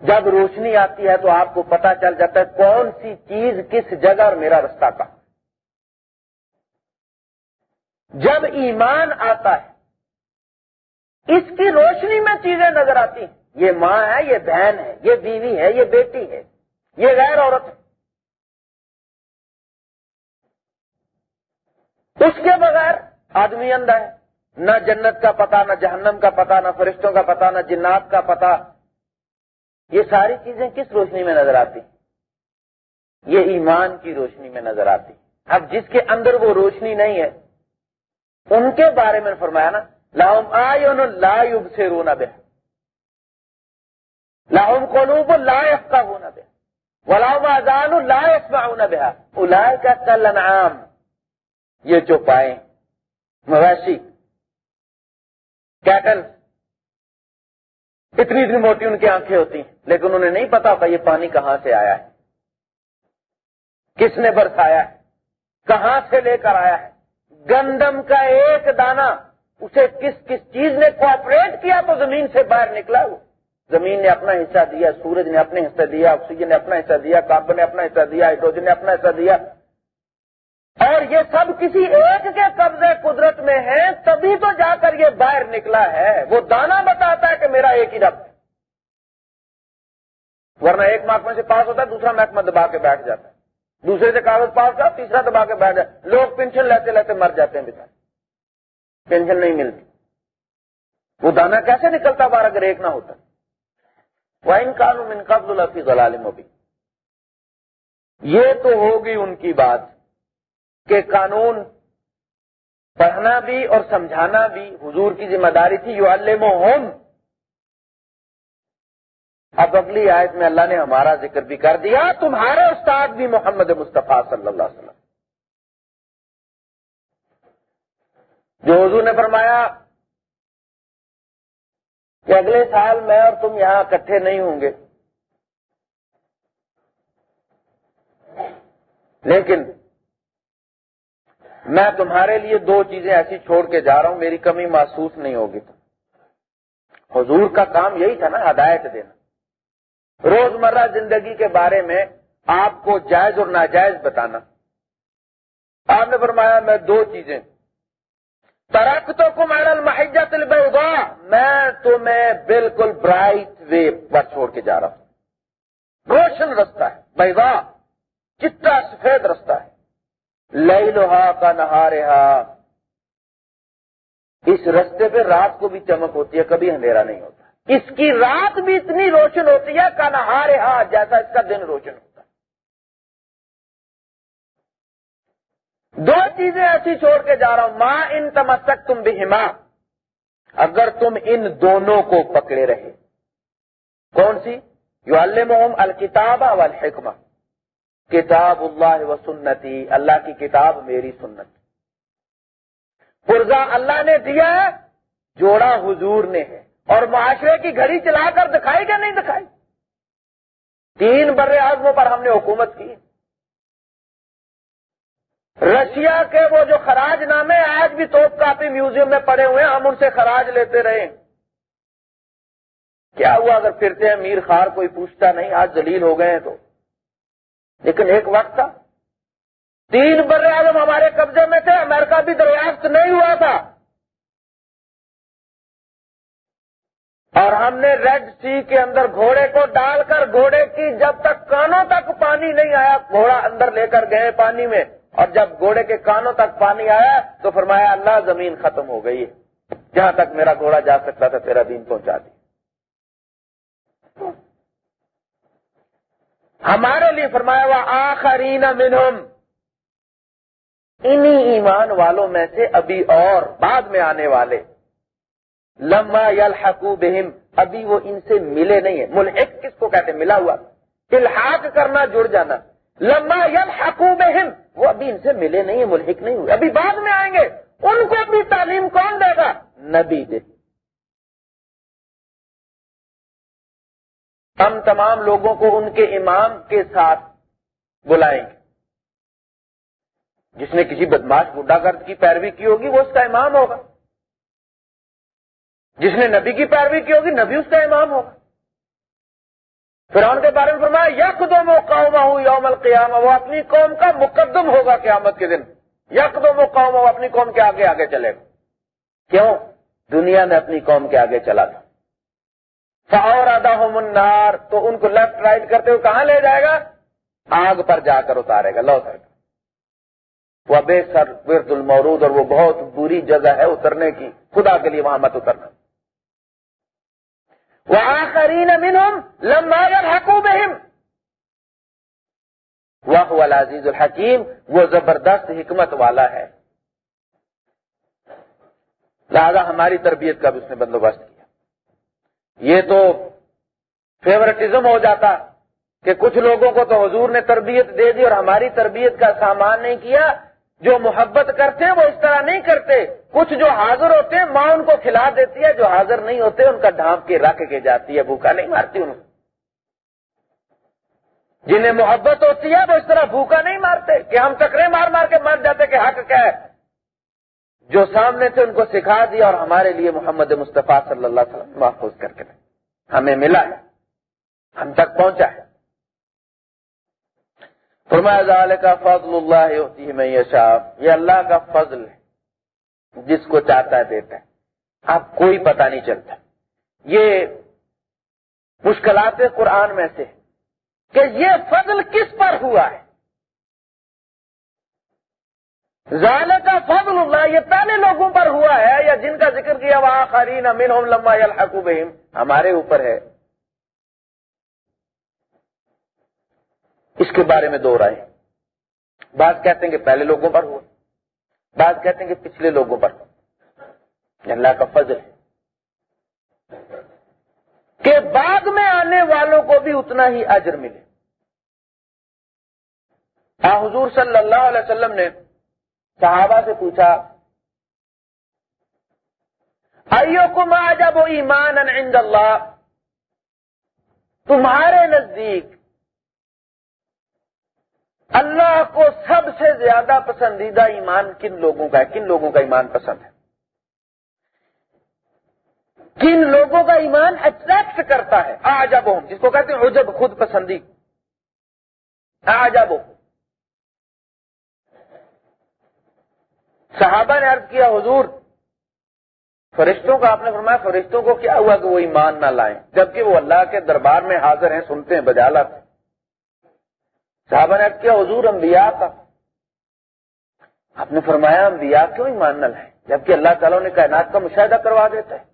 جب روشنی آتی ہے تو آپ کو پتا چل جاتا ہے کون سی چیز کس جگہ اور میرا رستہ کا جب ایمان آتا ہے اس کی روشنی میں چیزیں نظر آتی ہیں۔ یہ ماں ہے، یہ بہن ہے، یہ بیوی ہے، یہ بیٹی ہے، یہ غیر عورت ہے۔ اس کے بغیر آدمی اندھا ہے۔ نہ جنت کا پتا، نہ جہنم کا پتا، نہ فرشتوں کا پتا، نہ جنات کا پتا۔ یہ ساری چیزیں کس روشنی میں نظر آتی یہ ایمان کی روشنی میں نظر آتی اب جس کے اندر وہ روشنی نہیں ہے، ان کے بارے میں فرمایا نا لاؤم آئن لا سے رونا بے لاؤم قلوب لا کا ہونا بے ولاؤم آزان لا ہونا بے الا کا کل یہ چوپائے مویشی. کیٹل اتنی اتنی موٹی ان کی آنکھیں ہوتی ہیں. لیکن انہیں نہیں پتا ہوتا یہ پانی کہاں سے آیا ہے. کس نے برسایا ہے؟ کہاں سے لے کر آیا ہے؟ گندم کا ایک دانہ. اسے کس کس چیز نے کوپریٹ کیا تو زمین سے باہر نکلا وہ؟ زمین نے اپنا حصہ دیا، سورج نے اپنے حصہ دیا آکسیجن نے اپنا حصہ دیا کاربن نے اپنا حصہ دیا ہائیڈروجن نے اپنا حصہ دیا۔ اور یہ سب کسی ایک کے قبضے قدرت میں ہے تبھی تو جا کر یہ باہر نکلا ہے۔ وہ دانا بتاتا ہے کہ میرا ایک ہی رب ہے۔ ورنہ ایک محکمہ سے پاس ہوتا ہے، دوسرا محکمہ دبا کے بیٹھ جاتا ہے۔ دوسرے سے کاغذ پاس ہوتا تیسرا دبا کے بیٹھ جاتا لوگ پینشن لیتے لیتے مر جاتے ہیں بتا پینشن نہیں ملتی۔ وہ دانا کیسے نکلتا بار اگر ایک نہ ہوتا۔ وہ ان قانون ان قبل اللہ غلال یہ تو ہوگی ان کی بات کہ قانون پڑھنا بھی اور سمجھانا بھی حضور کی ذمہ داری تھی۔ یو اللہ اب اگلی آیت میں اللہ نے ہمارا ذکر بھی کر دیا۔ تمہارے استاد بھی محمد مصطفیٰ صلی اللہ علیہ وسلم۔ جو حضور نے فرمایا کہ اگلے سال میں اور تم یہاں اکٹھے نہیں ہوں گے۔ لیکن میں تمہارے لیے دو چیزیں ایسی چھوڑ کے جا رہا ہوں، میری کمی محسوس نہیں ہوگی۔ تو حضور کا کام یہی تھا نا، ہدایت دینا۔ روزمرہ زندگی کے بارے میں آپ کو جائز اور ناجائز بتانا۔ آپ نے فرمایا میں دو چیزیں ترک تو کمار محجت البا میں تمہیں بالکل برائٹ وے پر چھوڑ کے جا رہا ہوں۔ روشن رستہ ہے بہوا چٹا سفید رستہ ہے۔ لئی لوہا کا نہارہا۔ اس رستے پہ رات کو بھی چمک ہوتی ہے، کبھی اندھیرا نہیں ہوتا۔ اس کی رات بھی اتنی روشن ہوتی ہے، کا نہارہا، جیسا اس کا دن روشن ہوتا دو چیزیں ایسی چھوڑ کے جا رہا ہوں۔ ماں ان تمسک تم بھی اگر تم ان دونوں کو پکڑے رہے۔ کون سی؟ یو المحم الکتاب والحکمہ۔ کتاب اللہ و سنتی، اللہ کی کتاب میری سنت۔ پرزا اللہ نے دیا ہے، جوڑا حضور نے ہے۔ اور معاشرے کی گھڑی چلا کر دکھائی کیا نہیں دکھائی؟ تین بر اعظموں پر ہم نے حکومت کی۔ رشیا کے وہ جو خراج نامے آج بھی توپ کاپی میوزیم میں پڑے ہوئے ہیں، ہم ان سے خراج لیتے رہے۔ کیا ہوا اگر پھرتے ہیں؟ میر خار کوئی پوچھتا نہیں، آج دلیل ہو گئے ہیں تو۔ لیکن ایک وقت تھا۔ تین بر اعظم ہمارے قبضے میں تھے، امریکہ بھی دریافت نہیں ہوا تھا۔ اور ہم نے ریڈ سی کے اندر گھوڑے کو ڈال کر، گھوڑے کی جب تک کانوں تک پانی نہیں آیا، گھوڑا اندر لے کر گئے پانی میں۔ اور جب گھوڑے کے کانوں تک پانی آیا تو فرمایا، اللہ، زمین ختم ہو گئی ہے۔ جہاں تک میرا گھوڑا جا سکتا تھا، تیرا دین پہنچا دی ہمارے لیے فرمایا، وہ آخرین منہم۔ انہی ایمان والوں میں سے ابھی اور بعد میں آنے والے۔ لما یلحقو بہم۔ ابھی وہ ان سے ملے نہیں ہے ملحق کس کو کہتے ملا ہوا۔ الحاق کرنا، جڑ جانا۔ لما یلحقو بہم۔ وہ ابھی ان سے ملے نہیں ہیں ملحق نہیں ہوئے۔ ابھی بعد میں آئیں گے۔ ان کو اپنی تعلیم کون دے گا؟ نبی دے۔ ہم تمام لوگوں کو ان کے امام کے ساتھ بلائیں گے۔ جس نے کسی بدماش بڈا گرد کی پیروی کی ہوگی، وہ اس کا امام ہوگا۔ جس نے نبی کی پیروی کی ہوگی، نبی اس کا امام ہوگا۔ فرعون کے بارے میں فرمایا یک دو قوم ہوں یوم القیام وہ اپنی قوم کا مقدم ہوگا قیامت کے دن۔ یک دو قوم وہ اپنی قوم کے آگے آگے چلے گا۔ کیوں؟ دنیا میں اپنی قوم کے آگے چلا تھا۔ فور ادا ہو منار تو ان کو لیفٹ رائٹ کرتے ہوئے کہاں لے جائے گا؟ آگ پر جا کر اتارے گا لو سر وہ بے سر ورد المورود، اور وہ بہت بری جگہ ہے اترنے کی۔ خدا کے لیے وہاں مت اترنا۔ وہ آخری نمین لمبا بہم۔ وہ عزیز الحکیم، وہ زبردست حکمت والا ہے۔ لہذا ہماری تربیت کا بھی اس نے بندوبست کیا۔ یہ تو فیورٹزم ہو جاتا کہ کچھ لوگوں کو تو حضور نے تربیت دے دی اور ہماری تربیت کا سامان نہیں کیا۔ جو محبت کرتے ہیں وہ اس طرح نہیں کرتے۔ کچھ جو حاضر ہوتے ہیں، ماں ان کو کھلا دیتی ہے، جو حاضر نہیں ہوتے، ان کا ڈھانپ کے رکھ کے جاتی ہے، بھوکا نہیں مارتی ان جنہیں محبت ہوتی ہے، وہ اس طرح بھوکا نہیں مارتے۔ کہ ہم ٹکرے مار مار کے مر جاتے کہ حق کیا ہے۔ جو سامنے سے ان کو سکھا دیا اور ہمارے لیے محمد مصطفیٰ صلی اللہ علیہ وسلم محفوظ کر کے ہمیں ملا ہے۔ ہم تک پہنچا ہے۔ فرمایا کا فضل اللہ ہوتی ہے میں یہ اللہ کا فضل ہے، جس کو چاہتا ہے دیتا ہے۔ آپ کوئی پتہ نہیں چلتا۔ یہ مشکلات قرآن میں سے کہ یہ فضل کس پر ہوا ہے؟ ظال کا فضل اللہ، یہ پہلے لوگوں پر ہوا ہے، یا جن کا ذکر کیا وہ آخری امین ہوم لمبا بہم۔ ہمارے اوپر ہے۔ اس کے بارے میں دو رائے بات کہتے ہیں کہ پہلے لوگوں پر ہوا بات کہتے ہیں کہ پچھلے لوگوں پر۔ اللہ کا فضل ہے۔ کہ بعد میں آنے والوں کو بھی اتنا ہی اجر ملے۔ حضور صلی اللہ علیہ وسلم نے صحابہ سے پوچھا ائیو کما جب ایمان عند اللہ؟ تمہارے نزدیک اللہ کو سب سے زیادہ پسندیدہ ایمان کن لوگوں کا ہے؟ کن لوگوں کا ایمان پسند ہے؟ کن لوگوں کا ایمان اٹریکٹ کرتا ہے؟ آ جب جس کو کہتے ہیں عجب، خود پسندی۔ آ جب صحابہ نے عرض کیا، حضور، فرشتوں کا، آپ نے فرمایا، فرشتوں کو کیا ہوا کہ وہ ایمان نہ لائیں؟ جبکہ وہ اللہ کے دربار میں حاضر ہیں، سنتے ہیں بجالت صحابہ نے کیا حضور انبیاء کا۔ آپ نے فرمایا، انبیاء کیوں ایمان نہ لائیں؟ جبکہ اللہ تعالیٰ نے کائنات کا مشاہدہ کروا دیتا ہے۔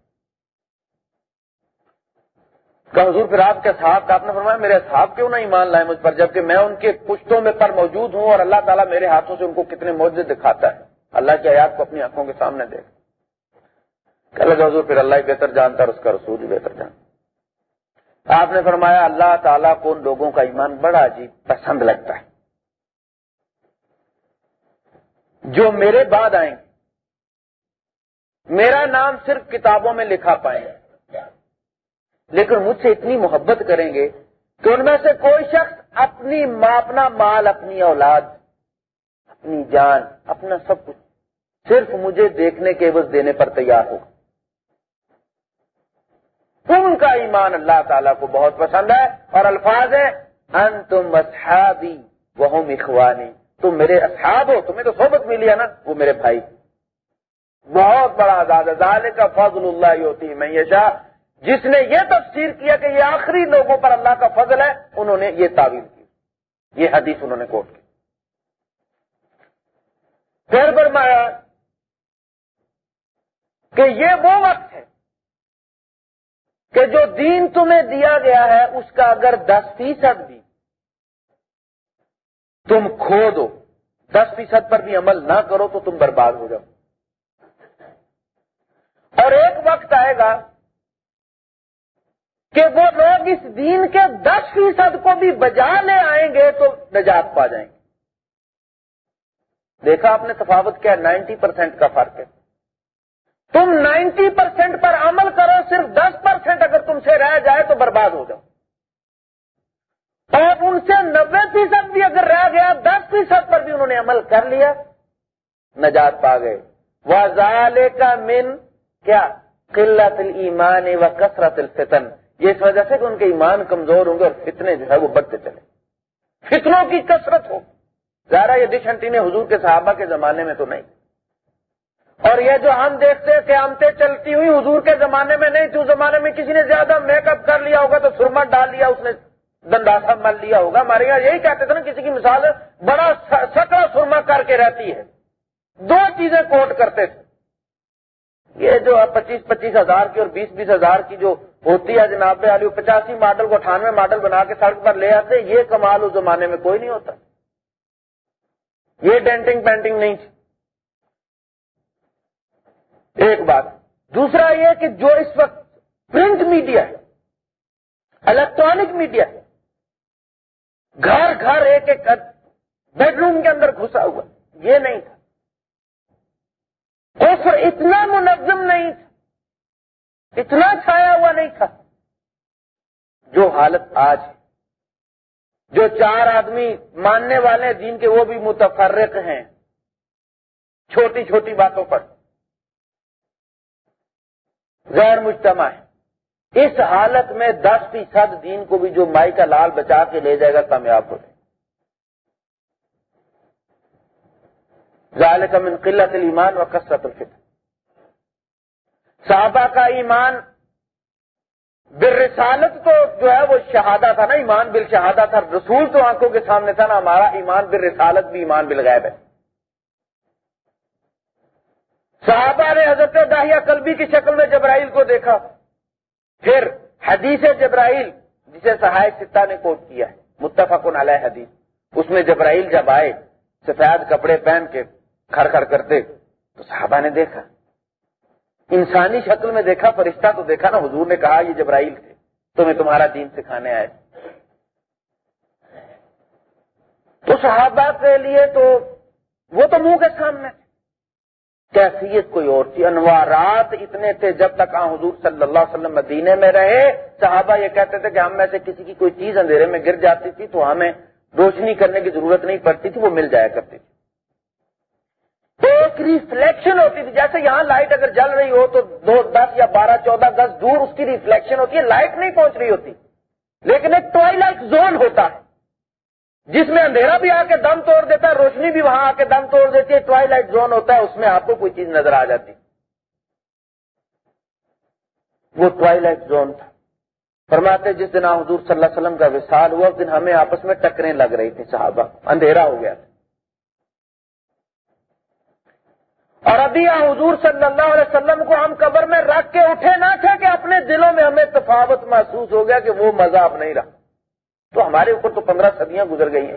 کہ حضور پھر آپ کے صاحب کا آپ نے فرمایا، میرے صاحب کیوں نہ ایمان لائے مجھ پر جبکہ میں ان کے پشتوں میں پر موجود ہوں اور اللہ تعالیٰ میرے ہاتھوں سے ان کو کتنے موجے دکھاتا ہے۔ اللہ کی آیات کو اپنی آنکھوں کے سامنے دے کہ حضور پھر اللہ ہی بہتر جانتا اور اس کا رسول ہی بہتر جانتا آپ نے فرمایا اللہ تعالیٰ کو ان لوگوں کا ایمان بڑا عجیب پسند لگتا ہے۔ جو میرے بعد آئیں میرا نام صرف کتابوں میں لکھا پائیں لیکن مجھ سے اتنی محبت کریں گے کہ ان میں سے کوئی شخص اپنی اپنا مال، اپنی اولاد، اپنی جان، اپنا سب کچھ صرف مجھے دیکھنے کے عوض دینے پر تیار ہوگا۔ ان کا ایمان اللہ تعالیٰ کو بہت پسند ہے اور الفاظ ہے ان تم اصحابی وہ اخوانی۔ تم میرے اصحاب ہو، تمہیں تو صحبت ملی ہے نا، وہ میرے بھائی۔ بہت بڑا آزاد کا فضل اللہ ہوتی میں یہ جس نے یہ تفسیر کیا کہ یہ آخری لوگوں پر اللہ کا فضل ہے، انہوں نے یہ تعویل کی۔ یہ حدیث انہوں نے کوٹ کی۔ پھر فرمایا کہ یہ وہ وقت ہے کہ جو دین تمہیں دیا گیا ہے، اس کا اگر دس فیصد بھی تم کھو دو، دس فیصد پر بھی عمل نہ کرو تو تم برباد ہو جاؤ۔ اور ایک وقت آئے گا کہ وہ لوگ اس دین کے دس فیصد کو بھی بجا لے آئیں گے تو نجات پا جائیں گے۔ دیکھا آپ نے تفاوت کیا نائنٹی پرسینٹ کا فرق ہے۔ تم نائنٹی پرسینٹ پر عمل کرو، صرف دس پرسینٹ اگر تم سے رہ جائے تو برباد ہو جاؤ۔ اور ان سے نبے فیصد بھی اگر رہ گیا، دس فیصد پر بھی انہوں نے عمل کر لیا، نجات پا گئے۔ وہ کا من کیا؟ قلت المان و کثرت الفتن۔ یہ اس وجہ سے کہ ان کے ایمان کمزور ہوں گے اور فتنے جو ہے وہ بڑھتے چلے۔ فتنوں کی کثرت ہو۔ ظاہر یہ ڈش انٹی حضور کے صحابہ کے زمانے میں تو نہیں۔ اور یہ جو ہم دیکھتے ہیں کہ چلتی ہوئی حضور کے زمانے میں نہیں تھی اس زمانے میں کسی نے زیادہ میک اپ کر لیا ہوگا تو سرما ڈال لیا، اس نے دنداسا مل لیا ہوگا۔ ہمارے یہاں یہی کہتے تھے نا، کسی کی مثال بڑا سکڑا سرما کر کے رہتی ہے۔ دو چیزیں کوٹ کرتے تھے۔ یہ جو پچیس پچیس ہزار کی اور بیس بیس ہزار کی جو ہوتی ہے، جناب علی پچاسی ماڈل کو اٹھانوے ماڈل بنا کے سڑک پر لے آتے، یہ کمال اس زمانے میں کوئی نہیں ہوتا۔ یہ ڈینٹنگ پینٹنگ نہیں تھی۔ ایک بات۔ دوسرا یہ کہ جو اس وقت پرنٹ میڈیا ہے الیکٹرانک میڈیا ہے، گھر گھر ایک ایک بیڈ روم کے اندر گھسا ہوا، یہ نہیں تھا۔ کفر اتنا منظم نہیں تھا، اتنا چھایا ہوا نہیں تھا، جو حالت آج ہے۔ جو چار آدمی ماننے والے دین کے وہ بھی متفرق ہیں، چھوٹی چھوٹی باتوں پر۔ غیر مجتمع ہے۔ اس حالت میں دس فیصد دین کو بھی جو مائی کا لال بچا کے لے جائے گا، کامیاب ہو جائے ذالک من قلت الایمان و کثرت الفتن۔ صحابہ کا ایمان بالرسالت تو جو ہے وہ شہادہ تھا نا، ایمان بل شہادہ تھا۔ رسول تو آنکھوں کے سامنے تھا نا، ہمارا ایمان بالرسالت بھی ایمان بالغیب ہے۔ صحابہ نے حضرت داہیہ قلبی کی شکل میں جبرائیل کو دیکھا۔ پھر حدیث جبرائیل، جسے سہایک ستا نے کوٹ کیا ہے، متفق علیہ حدیث۔ اس میں جبرائیل جب آئے، سفید کپڑے پہن کے کھڑ کھڑ کرتے، تو صحابہ نے دیکھا۔ انسانی شکل میں دیکھا، فرشتہ تو دیکھا نا، حضور نے کہا یہ جبرائیل تھے۔ تمہیں تمہارا دین سکھانے آئے۔ تو صحابہ کے لیے تو وہ تو منہ کے سامنے تھے۔ کیفیت کوئی اور تھی۔ انوارات اتنے تھے جب تک آ حضور صلی اللہ علیہ وسلم مدینے میں رہے۔ صحابہ یہ کہتے تھے کہ ہم میں سے کسی کی کوئی چیز اندھیرے میں گر جاتی تھی تو ہمیں روشنی کرنے کی ضرورت نہیں پڑتی تھی، وہ مل جایا کرتی تھی۔ ایک ریفلیکشن ہوتی تھی، جیسے یہاں لائٹ اگر جل رہی ہو تو دو دس یا بارہ چودہ دس دور اس کی ریفلیکشن ہوتی ہے لائٹ نہیں پہنچ رہی ہوتی۔ لیکن ایک ٹوائی لائٹ زون ہوتا ہے۔ جس میں اندھیرا بھی آ کے دم توڑ دیتا ہے، روشنی بھی وہاں آ کے دم توڑ دیتی ہے ٹوائی لائٹ زون ہوتا ہے، اس میں آپ کو کوئی چیز نظر آ جاتی۔ وہ ٹوائی لائٹ زون تھا۔ فرماتے جس دن حضور صلی اللہ علیہ وسلم کا وصال ہوا، اس دن ہمیں آپس میں ٹکریں لگ رہی تھی صحابہ۔ اندھیرا ہو گیا تھا۔ اور ابھی حضور صلی اللہ علیہ وسلم کو ہم قبر میں رکھ کے اٹھے نہ تھے کہ اپنے دلوں میں ہمیں تفاوت محسوس ہو گیا کہ وہ مزہ اب نہیں رہا۔ تو ہمارے اوپر تو پندرہ صدیاں گزر گئی ہیں۔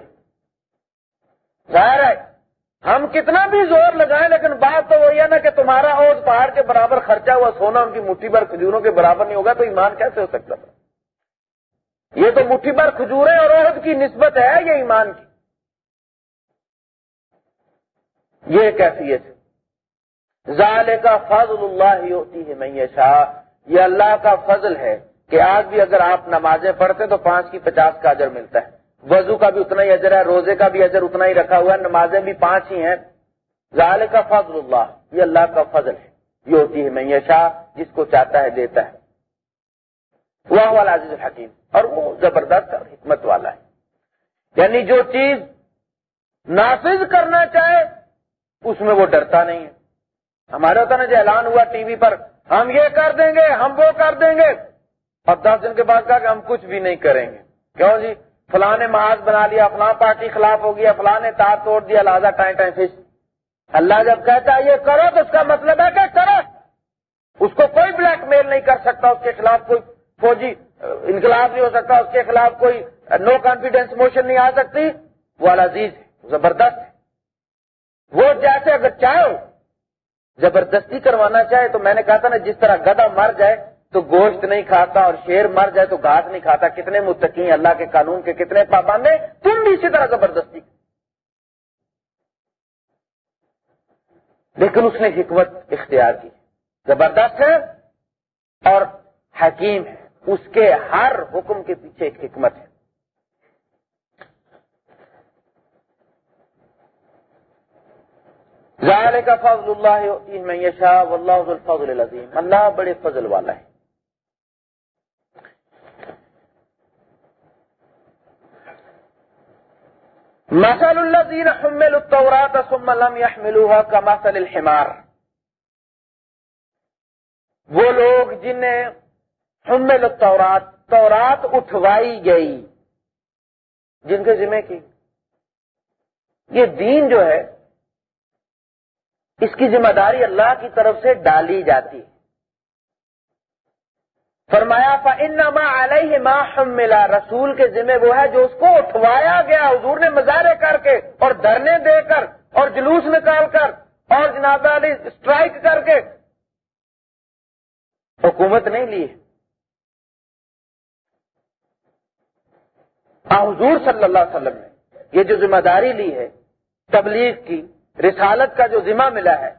ظاہر ہے، ہم کتنا بھی زور لگائیں، لیکن بات تو وہی ہے نا کہ تمہارا اوز پہاڑ کے برابر خرچہ ہوا، سونا ان کی مٹھی بھر کھجوروں کے برابر نہیں ہوگا، تو ایمان کیسے ہو سکتا تھا؟ یہ تو مٹھی بھر کھجورے اور عہد کی نسبت ہے یہ ایمان کی۔ یہ کیفیت ہے۔ ظال کا فضل اللہ ہوتی ہے میں شاہ یہ اللہ کا فضل ہے۔ کہ آج بھی اگر آپ نمازیں پڑھتے تو پانچ کی پچاس کا اجر ملتا ہے۔ وضو کا بھی اتنا ہی اجر ہے، روزے کا بھی اجر اتنا ہی رکھا ہوا ہے، نمازیں بھی پانچ ہی ہیں۔ ظال کا فضل اللہ، یہ اللہ کا فضل ہے۔ یہ ہوتی ہے میں جس کو چاہتا ہے دیتا ہے۔ وہ والا عزیز الحکیم، اور وہ زبردست اور حکمت والا ہے۔ یعنی جو چیز نافذ کرنا چاہے، اس میں وہ ڈرتا نہیں ہے۔ ہمارے ہوتا نا جو اعلان ہوا ٹی وی پر، ہم یہ کر دیں گے، ہم وہ کر دیں گے۔ اور دس دن کے بعد کہا کہ ہم کچھ بھی نہیں کریں گے۔ کیوں جی؟ فلاں نے محاذ بنا لیا فلاں پارٹی خلاف ہو گیا فلاں نے تار توڑ دیا، لہٰذا ٹائم ٹائم فش اللہ جب کہتا ہے یہ کرو تو اس کا مطلب ہے کہ کرو۔ اس کو کوئی بلیک میل نہیں کر سکتا، اس کے خلاف کوئی فوجی انقلاب نہیں ہو سکتا، اس کے خلاف کوئی نو کانفیڈینس موشن نہیں آ سکتی۔ وہ العزیز ہے زبردست ہے۔ وہ جیسے اگر چاہو، زبردستی کروانا چاہے تو میں نے کہا تھا نا، جس طرح گدا مر جائے تو گوشت نہیں کھاتا اور شیر مر جائے تو گھاس نہیں کھاتا، کتنے متقی اللہ کے قانون کے، کتنے پابند ہیں؟ تم بھی اسی طرح زبردستی۔ لیکن اس نے حکمت اختیار کی۔ زبردست ہے اور حکیم ہے۔ اس کے ہر حکم کے پیچھے ایک حکمت ہے۔ کا فضل اللہ میں یشا اللہ الفضل العظیم۔ اللہ بڑے فضل والا ہے۔ مسل اللہ دین حمل التورات ثم لم يحملوها كمثل الحمار. وہ لوگ جنہیں حمل التورات تورات اٹھوائی گئی۔ جن کے ذمہ کی؟ یہ دین جو ہے، اس کی ذمہ داری اللہ کی طرف سے ڈالی جاتی۔ ہے فرمایا فا انما علیہ ما رسول کے ذمہ وہ ہے جو اس کو اٹھوایا گیا، حضور نے مظاہرے کر کے اور دھرنے دے کر اور جلوس نکال کر اور جناب علی اسٹرائک کر کے حکومت نہیں لی حضور صلی اللہ علیہ وسلم نے یہ جو ذمہ داری لی ہے، تبلیغ کی، رسالت کا جو ذمہ ملا ہے،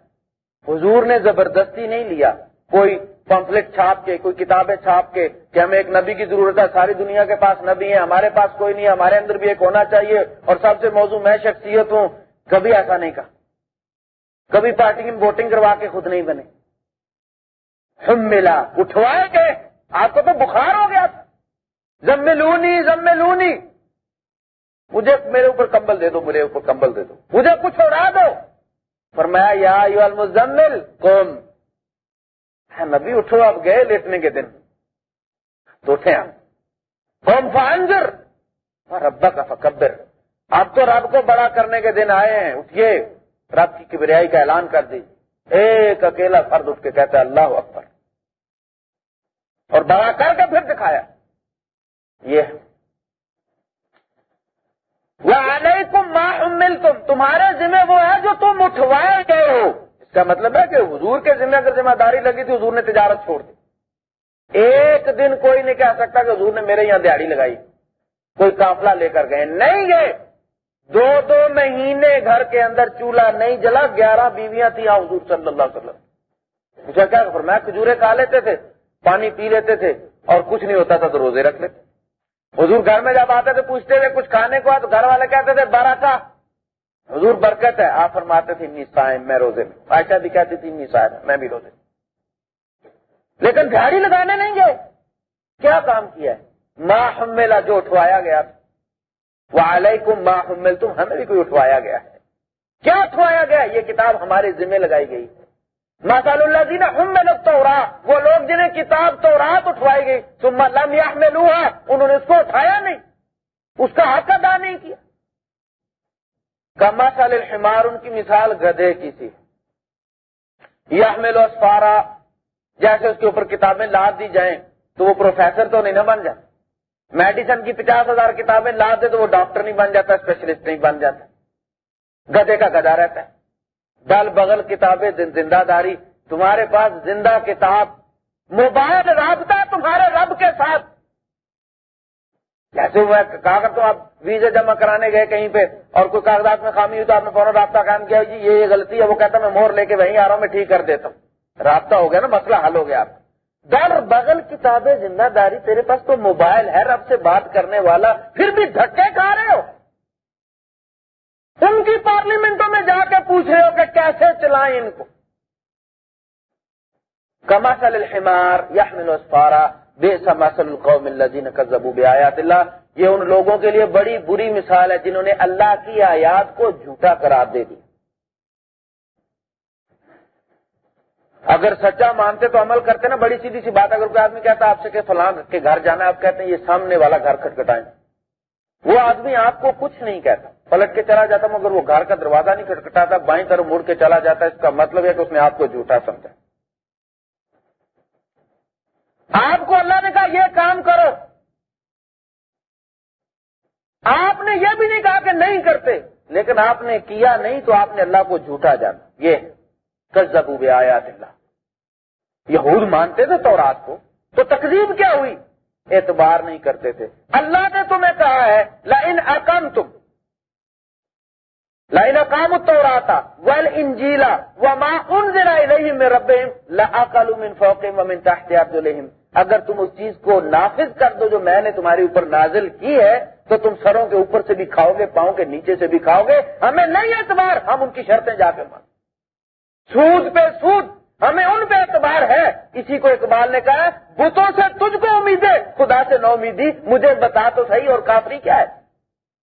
حضور نے زبردستی نہیں لیا۔ کوئی پمفلٹ چھاپ کے، کوئی کتابیں چھاپ کے کہ ہمیں ایک نبی کی ضرورت ہے، ساری دنیا کے پاس نبی ہے ہمارے پاس کوئی نہیں ہے ہمارے اندر بھی ایک ہونا چاہیے اور سب سے موضوع میں شخصیت ہوں، کبھی ایسا نہیں کہا۔ کبھی پارٹی میں ووٹنگ کروا کے خود نہیں بنے۔ ہم ملا اٹھوائے گئے آپ کو تو بخار ہو گیا۔ تھا زم لونی زم لونی مجھے میرے اوپر کمبل دے دو، میرے اوپر کمبل دے دو۔ مجھے کچھ اڑا دو۔ فرمایا، یا یو المزمل کون اچھا، نبی اٹھو، آپ گئے لیٹنے کے دن۔ تو اٹھے آپ قوم فانجر ربا کا فکبر۔ آپ تو رب کو بڑا کرنے کے دن آئے ہیں۔ اٹھیے۔ رب کی کبریائی کا اعلان کر دی۔ ایک اکیلا فرد اٹھ کے کہتا ہے، اللہ اکبر۔ اور بڑا کر کے پھر دکھایا۔ یہ وہ علیکم ما تم تمہارے ذمہ وہ ہے جو تم اٹھوائے گئے ہو۔ اس کا مطلب ہے کہ حضور کے ذمہ اگر ذمہ داری لگی تھی، حضور نے تجارت چھوڑ دی۔ ایک دن کوئی نہیں کہہ سکتا کہ حضور نے میرے یہاں دیہڑی لگائی۔ کوئی کافلا لے کر گئے۔ نہیں گئے۔ دو دو مہینے گھر کے اندر چولہا نہیں جلا۔ گیارہ بیویاں تھیں حضور صلی اللہ علیہ وسلم۔ مجھے کیا میں کھجورے کھا لیتے تھے؟ پانی پی لیتے تھے؟ اور کچھ نہیں ہوتا تھا تو روزے رکھ لیتے۔ حضور گھر میں جب آتے تھے، پوچھتے تھے، کچھ کھانے کو تو گھر والے کہتے تھے، بارہ کا حضور برکت ہے۔ آپ فرماتے تھے نیسائم میں روزے میں۔ عائشہ بھی کہتی تھی نیسائم میں بھی روزے لیکن جھاڑی لگانے نہیں گئے۔ کیا کام کیا ہے؟ ماں حملہ جو اٹھوایا گیا وہ علیکم ماں حمل تم ہمیں بھی کوئی اٹھوایا گیا ہے۔ کیا اٹھوایا گیا؟ یہ کتاب ہمارے ذمہ لگائی گئی۔ ماسال اللہ جی نے ہم میں وہ لوگ جنہیں کتاب تو رات اٹھوائی گئی۔ تم لمحہ میں انہوں نے اس کو اٹھایا نہیں۔ اس کا حق ادا نہیں کیا۔ کما سال الحمار ان کی مثال گدے کی تھی۔ یہ لو اسفارا، جیسے اس کے اوپر کتابیں لاد دی جائیں، تو وہ پروفیسر تو نہیں نہ بن جاتا۔ میڈیسن کی پچاس ہزار کتابیں لاد دے تو وہ ڈاکٹر نہیں بن جاتا، اسپیشلسٹ نہیں بن جاتا۔ گدے کا گدا رہتا ہے۔ دل بغل کتابیں زندہ داری۔ تمہارے پاس زندہ کتاب موبائل رابطہ تمہارے رب کے ساتھ۔ جیسے وہ کاغذ تو آپ ویزے جمع کرانے گئے کہیں پہ اور کوئی کاغذات میں خامی ہوئی تو آپ نے فوراً رابطہ قائم کیا جی یہ غلطی ہے، وہ کہتا میں مور لے کے وہیں آ رہا ہوں، میں ٹھیک کر دیتا ہوں۔ رابطہ ہو گیا نا، مسئلہ حل ہو گیا۔ آپ در بغل کتابیں زندہ داری، تیرے پاس تو موبائل ہے، رب سے بات کرنے والا، پھر بھی دھکے کھا رہے ہو۔ ان کی پارلیمنٹوں میں جا کے پوچھ رہے ہو کہ کیسے چلائیں ان کو۔ کماسل الحمار یحمل اسفارا بے سماسل القوم الذین کذبوا بآیات اللہ یہ ان لوگوں کے لیے بڑی بری مثال ہے جنہوں نے اللہ کی آیات کو جھوٹا قرار دے دی اگر سچا مانتے تو عمل کرتے نا، بڑی سیدھی سی بات اگر کوئی آدمی کہتا آپ سے کہ فلاں کے گھر جانا آپ کہتے ہیں یہ سامنے والا گھر کھٹکھٹائیں۔ وہ آدمی آپ کو کچھ نہیں کہتا۔ پلٹ کے چلا جاتا مگر وہ گھر کا دروازہ نہیں کھٹکھٹاتا، بائیں طرف مڑ کے چلا جاتا اس کا مطلب ہے کہ اس نے آپ کو جھوٹا سمجھا۔ آپ کو اللہ نے کہا، یہ کام کرو۔ آپ نے یہ بھی نہیں کہا کہ نہیں کرتے، لیکن آپ نے کیا نہیں تو آپ نے اللہ کو جھوٹا جانا۔ یہ کزبو بے آیات اللہ یہود مانتے تھے تو رات کو۔ تو تقریب کیا ہوئی؟ اعتبار نہیں کرتے تھے۔ اللہ نے تمہیں کہا ہے لائن اکم تم لائن اکام تو رہا ول انجیلا و ماں ان دن میں رب من فوقم و من تحت اگر تم اس چیز کو نافذ کر دو جو میں نے تمہارے اوپر نازل کی ہے، تو تم سروں کے اوپر سے بھی کھاؤ گے، پاؤں کے نیچے سے بھی کھاؤ گے۔ ہمیں نہیں اعتبار، ہم ان کی شرطیں جا کے مان سود پہ سود، ہمیں ان پہ اعتبار ہے۔ کسی کو اقبال نے کہا، بتوں سے تجھ کو امید ہے خدا سے نو امیدی، مجھے بتا تو صحیح اور کافری کیا ہے؟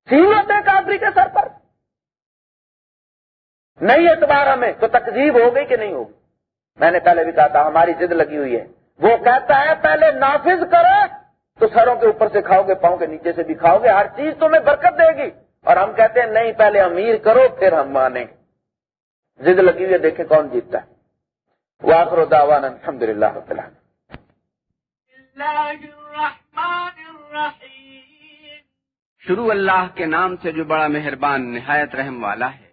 سیمت ہے کافری کے سر پر۔ نہیں اعتبار ہمیں، تو تقزیب ہو گئی کہ نہیں ہوگی میں نے پہلے بھی کہا تھا، ہماری ضد لگی ہوئی ہے۔ وہ کہتا ہے پہلے نافذ کرو تو سروں کے اوپر سے کھاؤ گے پاؤں کے نیچے سے بھی کھاؤ گے ہر چیز تمہیں برکت دے گی۔ اور ہم کہتے ہیں نہیں پہلے امیر کرو پھر ہم مانیں ضد لگی ہوئی ہے دیکھیں کون جیتتا ہے۔ واخر دعوان الحمد للہ شروع اللہ کے نام سے جو بڑا مہربان نہایت رحم والا ہے۔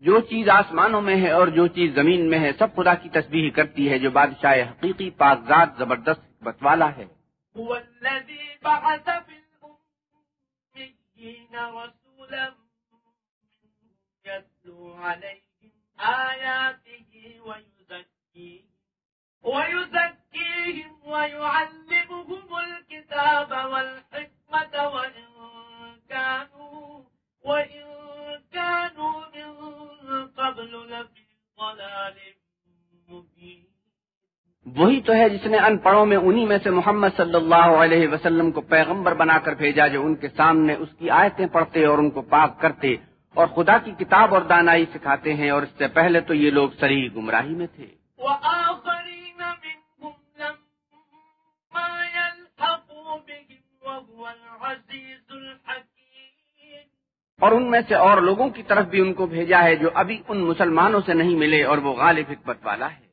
جو چیز آسمانوں میں ہے اور جو چیز زمین میں ہے، سب خدا کی تسبیح کرتی ہے جو بادشاہ حقیقی پاکزاد زبردست بتوالا ہے۔ هو الذي بعث في الأميين رسولا يتلو عليهم آياته ويزكيهم ويزكيهم ويعلمهم الكتاب والحكمة وإن كانوا وإن كانوا من قبل لفي ضلال مبين. وہی تو ہے جس نے ان پڑھوں میں انہی میں سے محمد صلی اللہ علیہ وسلم کو پیغمبر بنا کر بھیجا جو ان کے سامنے اس کی آیتیں پڑھتے اور ان کو پاک کرتے اور خدا کی کتاب اور دانائی سکھاتے ہیں اور اس سے پہلے تو یہ لوگ سری گمراہی میں تھے۔ اور ان میں سے اور لوگوں کی طرف بھی ان کو بھیجا ہے جو ابھی ان مسلمانوں سے نہیں ملے اور وہ غالب حکمت والا ہے۔